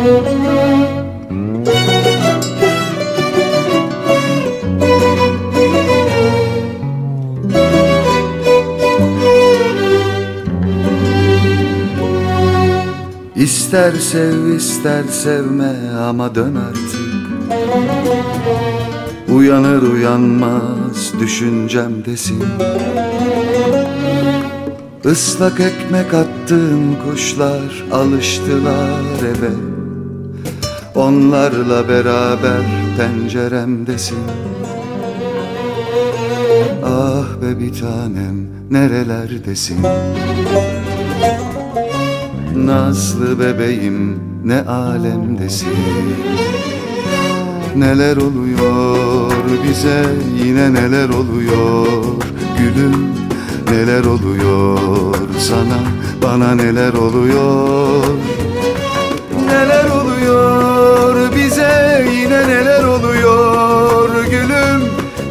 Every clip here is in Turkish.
İster sev ister sevme ama dön artık. Uyanır uyanmaz düşüncemdesin Islak ekmek attığım kuşlar alıştılar eve. Onlarla beraber penceremdesin. Ah be bir tanem nerelerdesin? Nazlı bebeğim ne alemdesin? Neler oluyor bize? Yine neler oluyor? Gülüm neler oluyor sana? Bana neler oluyor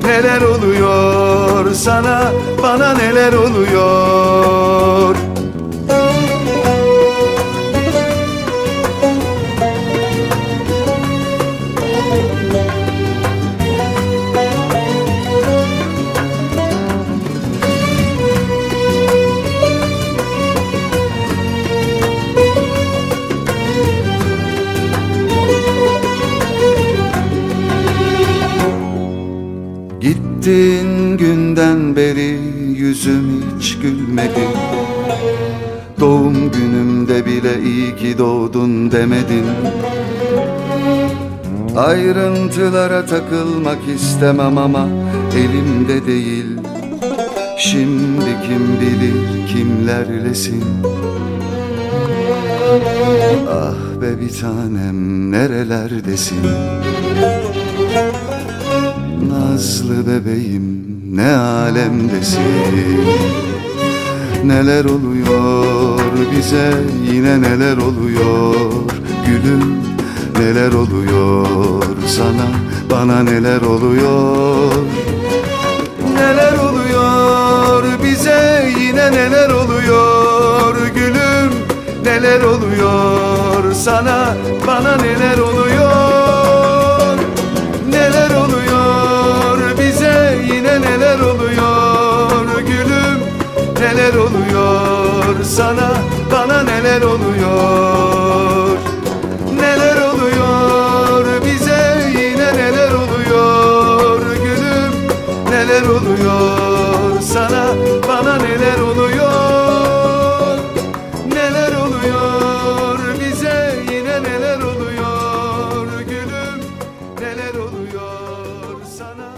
neler oluyor sana? Bana neler oluyor Gittiğin günden beri yüzüm hiç gülmedi. Doğum günümde bile iyi ki doğdun demedin. Ayrıntılara takılmak istemem ama elimde değil. Şimdi kim bilir kimlerlesin? Ah be bir tanem nerelerdesin Nazlı bebeğim ne alemdesin? Neler oluyor bize? Yine neler oluyor? Gülüm neler oluyor sana? Bana neler oluyor? Neler oluyor bize? Yine neler oluyor? Gülüm neler oluyor sana? Bana neler oluyor neler oluyor sana? Bana neler oluyor? Neler oluyor? Bize yine neler oluyor? Gülüm neler oluyor sana? Bana neler oluyor? Neler oluyor? Bize yine neler oluyor? Gülüm neler oluyor sana?